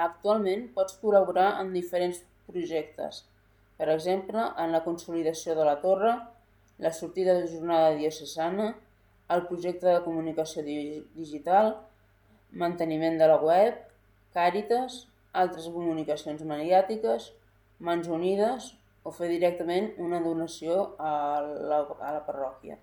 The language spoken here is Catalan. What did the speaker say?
Actualment pots col·laborar en diferents projectes, per exemple en la consolidació de la torre, la sortida de jornada diocesana, el projecte de comunicació digital, manteniment de la web, càritas, altres comunicacions mediàtiques, mans unides o fer directament una donació a la, a la parròquia.